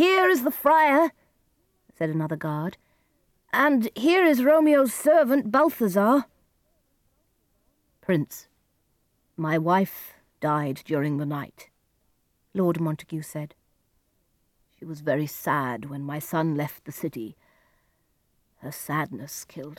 Here is the friar, said another guard, and here is Romeo's servant Balthazar. Prince, my wife died during the night, Lord Montague said. She was very sad when my son left the city. Her sadness killed